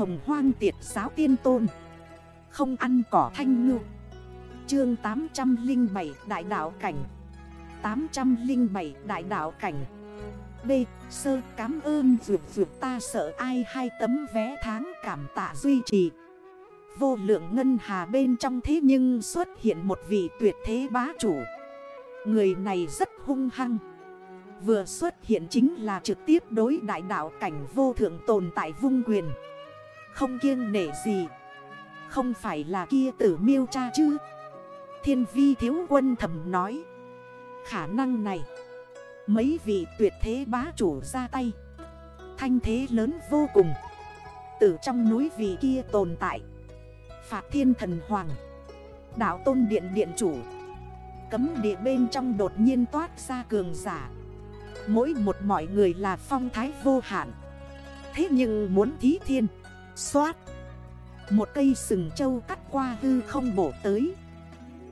Hồng hoang tiệt giáo tiên tôn. Không ăn cỏ thanh ngư. Chương 807 Đại đạo cảnh. 807 Đại đạo cảnh. B. Sơ cảm ơn vượt vượt ta sợ ai hai tấm vé tháng cảm tạ duy trì. Vô lượng ngân hà bên trong thế nhưng xuất hiện một vị tuyệt thế bá chủ. Người này rất hung hăng. Vừa xuất hiện chính là trực tiếp đối đại đạo cảnh vô thượng tồn tại vung quyền. Không kiêng nể gì. Không phải là kia tử miêu cha chứ. Thiên vi thiếu quân thầm nói. Khả năng này, Mấy vị tuyệt thế bá chủ ra tay. Thanh thế lớn vô cùng. Từ trong núi vị kia tồn tại. Phạt thiên thần hoàng. Đạo tôn điện điện chủ. Cấm địa bên trong đột nhiên toát ra cường giả. Mỗi một mọi người là phong thái vô hạn. Thế nhưng muốn thí thiên. Xoát Một cây sừng trâu cắt qua hư không bổ tới.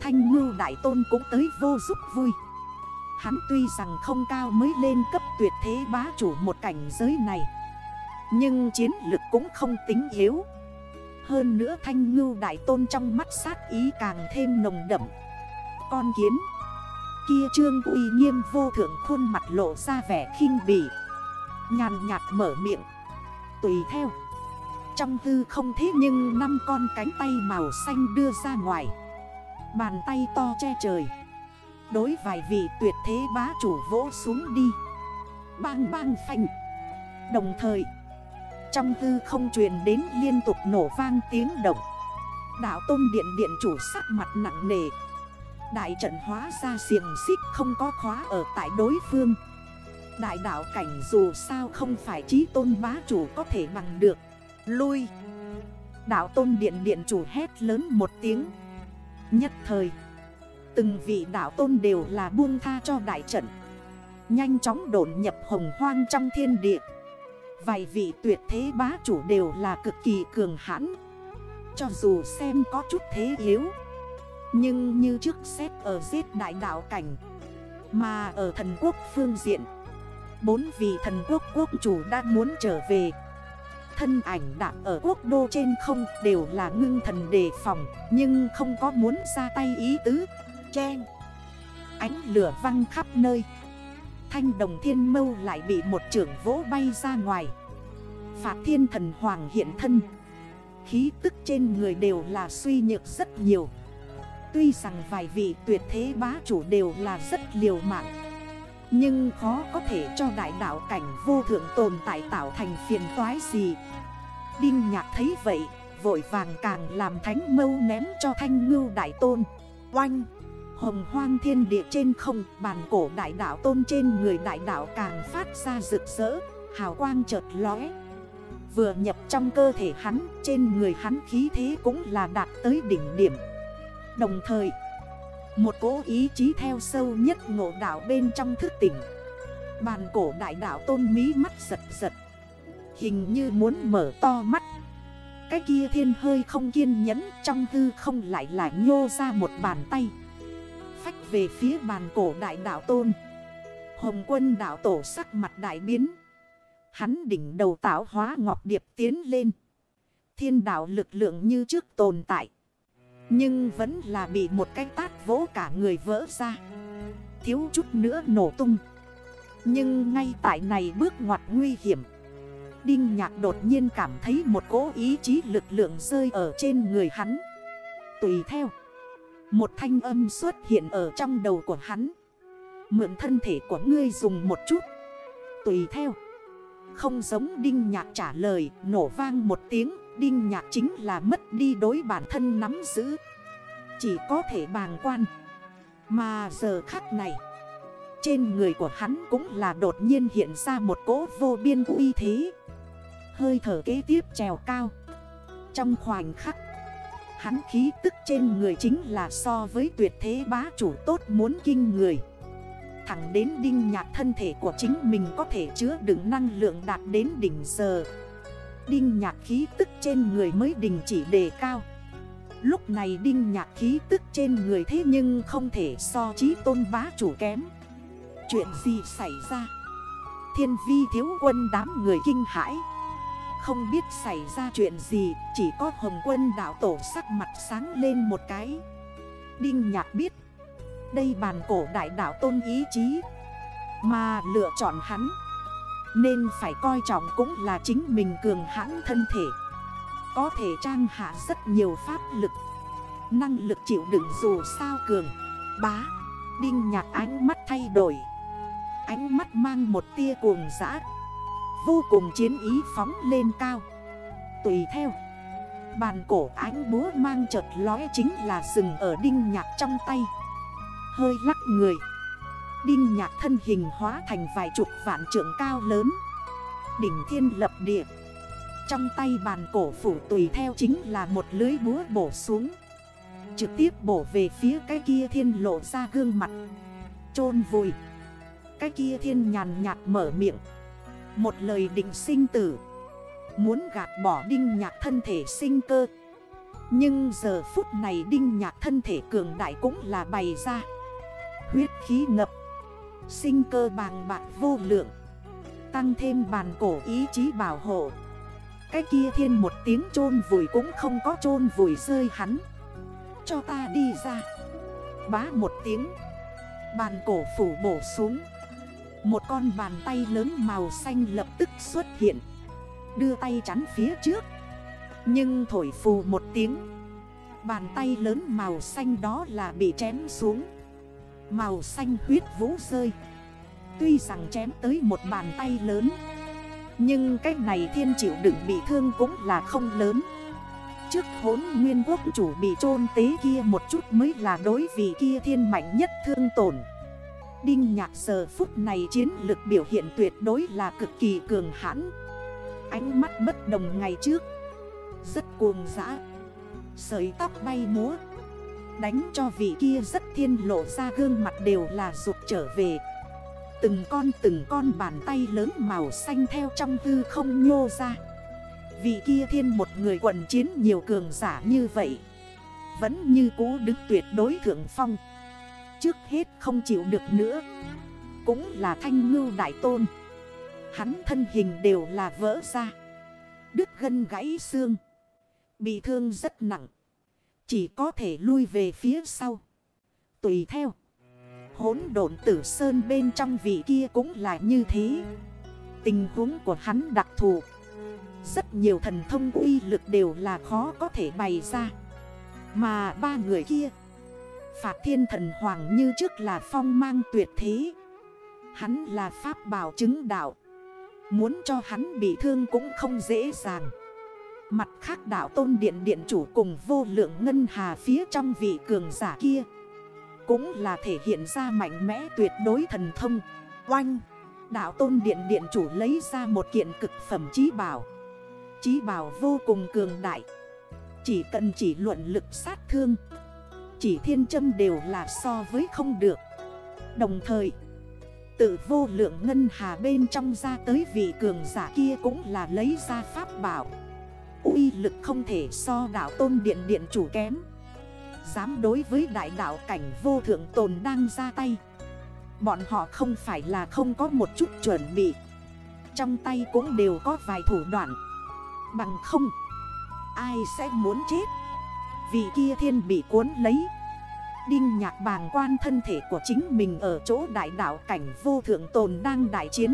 Thanh ngưu đại tôn cũng tới vô giúp vui. Hắn tuy rằng không cao mới lên cấp tuyệt thế bá chủ một cảnh giới này, Nhưng chiến lực cũng không tính yếu. Hơn nữa thanh ngưu đại tôn trong mắt sát ý càng thêm nồng đậm. Con kiến, Kia trương uy nghiêm vô thượng khuôn mặt lộ ra vẻ khinh bỉ. Nhàn nhạt mở miệng, Tùy theo. Trong tư không thế nhưng năm con cánh tay màu xanh đưa ra ngoài. Bàn tay to che trời. Đối vài vị tuyệt thế bá chủ vỗ xuống đi. Bang bang phanh. Đồng thời, Trong tư không truyền đến liên tục nổ vang tiếng động. Đạo tôn điện điện chủ sắc mặt nặng nề. Đại trận hóa ra xiềng xích không có khóa ở tại đối phương. Đại đạo cảnh dù sao không phải trí tôn bá chủ có thể bằng được. Lui. Đạo tôn điện điện chủ hét lớn một tiếng. Nhất thời, Từng vị đạo tôn đều là buông tha cho đại trận. Nhanh chóng đổn nhập hồng hoang trong thiên địa. Vài vị tuyệt thế bá chủ đều là cực kỳ cường hãn. Cho dù xem có chút thế yếu, Nhưng như trước xếp ở giết đại đạo cảnh, Mà ở thần quốc phương diện, Bốn vị thần quốc quốc chủ đã muốn trở về. Thân ảnh đạp ở quốc đô trên không đều là ngưng thần đề phòng, Nhưng không có muốn ra tay ý tứ. Chen. Ánh lửa văng khắp nơi. Thanh đồng thiên mâu lại bị một trưởng vỗ bay ra ngoài. Phạt thiên thần hoàng hiện thân. Khí tức trên người đều là suy nhược rất nhiều. Tuy rằng vài vị tuyệt thế bá chủ đều là rất liều mạng. Nhưng khó có thể cho đại đạo cảnh vô thượng tồn tại tạo thành phiền toái gì. Đinh nhạc thấy vậy, Vội vàng càng làm thánh mâu ném cho thanh ngưu đại tôn. Oanh! Hồng hoang thiên địa trên không, Bàn cổ đại đạo tôn trên người đại đạo càng phát ra rực rỡ, Hào quang chợt lóe. Vừa nhập trong cơ thể hắn, Trên người hắn khí thế cũng là đạt tới đỉnh điểm. Đồng thời một cố ý chí theo sâu nhất ngộ đạo bên trong thức tỉnh. Bàn cổ đại đạo tôn mí mắt giật giật. Hình như muốn mở to mắt. Cái kia thiên hơi không kiên nhẫn, Trong tư không lại lại nhô ra một bàn tay. Phách về phía bàn cổ đại đạo tôn. Hồng quân đạo tổ sắc mặt đại biến. Hắn đỉnh đầu tạo hóa ngọc điệp tiến lên. Thiên đạo lực lượng như trước tồn tại. Nhưng vẫn là bị một cái tát vỗ cả người vỡ ra. Thiếu chút nữa nổ tung. Nhưng ngay tại này bước ngoặt nguy hiểm. Đinh nhạc đột nhiên cảm thấy một cố ý chí lực lượng rơi ở trên người hắn. Tùy theo, Một thanh âm xuất hiện ở trong đầu của hắn. Mượn thân thể của ngươi dùng một chút. Tùy theo, Không giống đinh nhạc trả lời, Nổ vang một tiếng. Đinh nhạc chính là mất đi đối bản thân nắm giữ. Chỉ có thể bàng quan. Mà giờ khắc này, Trên người của hắn cũng là đột nhiên hiện ra một cỗ vô biên uy thế. Hơi thở kế tiếp trèo cao. Trong khoảnh khắc, Hắn khí tức trên người chính là so với tuyệt thế bá chủ tốt muốn kinh người. Thẳng đến đinh nhạc thân thể của chính mình có thể chứa đựng năng lượng đạt đến đỉnh giờ Đinh nhạc khí tức trên người mới đình chỉ đề cao. Lúc này đinh nhạc khí tức trên người thế nhưng không thể so trí tôn bá chủ kém. Chuyện gì xảy ra? Thiên vi thiếu quân đám người kinh hãi. Không biết xảy ra chuyện gì, Chỉ có hồng quân đảo tổ sắc mặt sáng lên một cái. Đinh nhạc biết, Đây bàn cổ đại đảo tôn ý chí, Mà lựa chọn hắn. Nên phải coi trọng cũng là chính mình cường hãn thân thể. Có thể trang hạ rất nhiều pháp lực, Năng lực chịu đựng dù sao cường, Bá, Đinh nhạc ánh mắt thay đổi. Ánh mắt mang một tia cuồng dã, Vô cùng chiến ý phóng lên cao. Tùy theo, Bàn cổ ánh búa mang chợt lóe chính là rừng ở đinh nhạc trong tay. Hơi lắc người. Đinh nhạc thân hình hóa thành vài chục vạn trượng cao lớn. Đỉnh thiên lập địa. Trong tay bàn cổ phủ tùy theo chính là một lưới búa bổ xuống. Trực tiếp bổ về phía cái kia thiên lộ ra gương mặt. Chôn vùi. Cái kia thiên nhàn nhạt mở miệng. Một lời định sinh tử. Muốn gạt bỏ đinh nhạc thân thể sinh cơ. Nhưng giờ phút này đinh nhạc thân thể cường đại cũng là bày ra. Huyết khí ngập. Sinh cơ bàng bạc vô lượng, Tăng thêm bàn cổ ý chí bảo hộ. Cái kia thiên một tiếng chôn vùi cũng không có chôn vùi rơi hắn. Cho ta đi ra. Bá một tiếng Bàn cổ phủ bổ xuống. Một con bàn tay lớn màu xanh lập tức xuất hiện, Đưa tay chắn phía trước. Nhưng thổi phù một tiếng, Bàn tay lớn màu xanh đó là bị chém xuống. Màu xanh huyết vũ rơi. Tuy rằng chém tới một bàn tay lớn, Nhưng cái này thiên chịu đựng bị thương cũng là không lớn. Trước hốn nguyên quốc chủ bị chôn tế kia một chút mới là đối vị kia thiên mạnh nhất thương tổn. Đinh nhạc giờ phút này chiến lực biểu hiện tuyệt đối là cực kỳ cường hãn. Ánh mắt bất đồng ngày trước. Rất cuồng dã. Sợi tóc bay múa. Đánh cho vị kia rất thiên lộ ra gương mặt đều là rụt trở về. Từng con từng con bàn tay lớn màu xanh theo trong tư không nhô ra. Vị kia thiên một người quần chiến nhiều cường giả như vậy, Vẫn như cũ đứng tuyệt đối thượng phong. Trước hết không chịu được nữa, Cũng là thanh ngưu đại tôn. Hắn thân hình đều là vỡ ra, Đứt gân gãy xương, Bị thương rất nặng. Chỉ có thể lui về phía sau. Tùy theo. Hốn độn tử sơn bên trong vị kia cũng là như thế. Tình huống của hắn đặc thù. Rất nhiều thần thông uy lực đều là khó có thể bày ra. Mà ba người kia, Phạt thiên thần hoàng như trước là phong mang tuyệt thế. Hắn là pháp bảo chứng đạo. Muốn cho hắn bị thương cũng không dễ dàng. Mặt khác đạo tôn điện điện chủ cùng vô lượng ngân hà phía trong vị cường giả kia. Cũng là thể hiện ra mạnh mẽ tuyệt đối thần thông. Oanh! Đạo tôn điện điện chủ lấy ra một kiện cực phẩm trí bảo. Trí bảo vô cùng cường đại. Chỉ cần chỉ luận lực sát thương, Chỉ thiên châm đều là so với không được. Đồng thời Tự vô lượng ngân hà bên trong ra tới vị cường giả kia cũng là lấy ra pháp bảo uy lực không thể so đảo tôn điện điện chủ kém. Dám đối với đại đảo cảnh vô thượng tồn đang ra tay. Bọn họ không phải là không có một chút chuẩn bị. Trong tay cũng đều có vài thủ đoạn. Bằng không, Ai sẽ muốn chết? Vì kia thiên bị cuốn lấy. Đinh nhạc bàng quan thân thể của chính mình ở chỗ đại đảo cảnh vô thượng tồn đang đại chiến.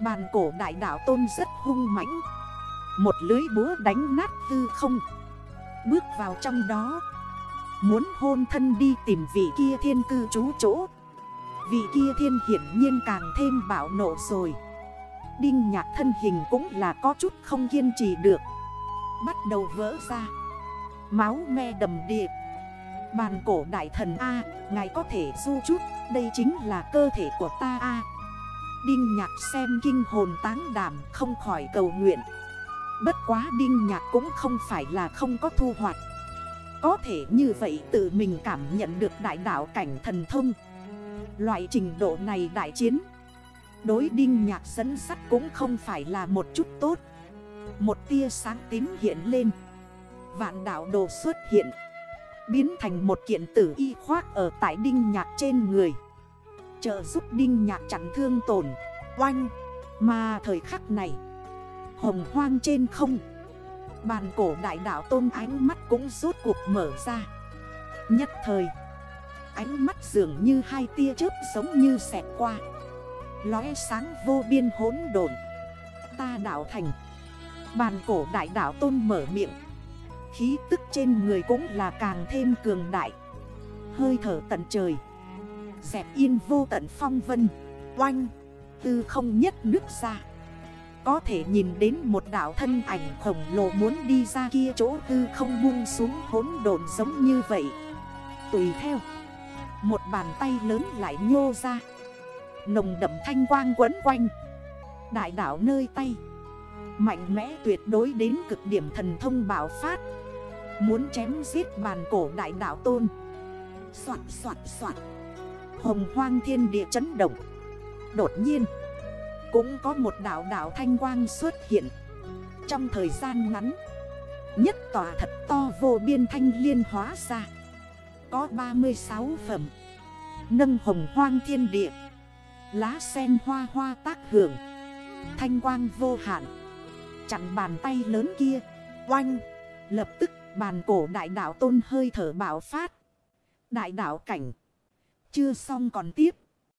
Bàn cổ đại đảo tôn rất hung mãnh. Một lưới búa đánh nát tư không. Bước vào trong đó. Muốn hôn thân đi tìm vị kia thiên cư trú chỗ. Vị kia thiên hiển nhiên càng thêm bạo nộ rồi. Đinh nhạc thân hình cũng là có chút không kiên trì được. Bắt đầu vỡ ra. Máu me đầm điệp Bàn cổ đại thần A, Ngài có thể du chút. Đây chính là cơ thể của ta A. Đinh nhạc xem kinh hồn táng đảm Không khỏi cầu nguyện. Bất quá đinh nhạc cũng không phải là không có thu hoạch. Có thể như vậy tự mình cảm nhận được đại đảo cảnh thần thông. Loại trình độ này đại chiến, Đối đinh nhạc dẫn sắt cũng không phải là một chút tốt. Một tia sáng tím hiện lên, Vạn đảo đồ xuất hiện, Biến thành một kiện tử y khoác ở tại đinh nhạc trên người. Trợ giúp đinh nhạc chặn thương tổn, Oanh, Mà thời khắc này Hồng hoang trên không. Bàn cổ đại đảo tôn ánh mắt cũng rốt cuộc mở ra. Nhất thời, Ánh mắt dường như hai tia chớp giống như xẹt qua. Lóe sáng vô biên hốn đồn Ta đảo thành. Bàn cổ đại đảo tôn mở miệng. Khí tức trên người cũng là càng thêm cường đại. Hơi thở tận trời. Dẹp yên vô tận phong vân. Oanh. Tư không nhất nước ra. Có thể nhìn đến một đảo thân ảnh khổng lồ muốn đi ra kia chỗ tư không buông xuống hốn đồn giống như vậy. Tùy theo, Một bàn tay lớn lại nhô ra. Nồng đậm thanh quang quấn quanh. Đại đảo nơi tay. Mạnh mẽ tuyệt đối đến cực điểm thần thông bảo phát. Muốn chém giết bàn cổ đại đảo tôn. Soạn soạn soạn Hồng hoang thiên địa chấn động. Đột nhiên cũng có một đảo đảo thanh quang xuất hiện. Trong thời gian ngắn, Nhất tòa thật to vô biên thanh liên hóa ra. Có 36 phẩm. Nâng hồng hoang thiên địa. Lá sen hoa hoa tác hưởng. Thanh quang vô hạn. Chặn bàn tay lớn kia. Oanh. Lập tức, bàn cổ đại đảo tôn hơi thở bảo phát. Đại đảo cảnh. Chưa xong còn tiếp.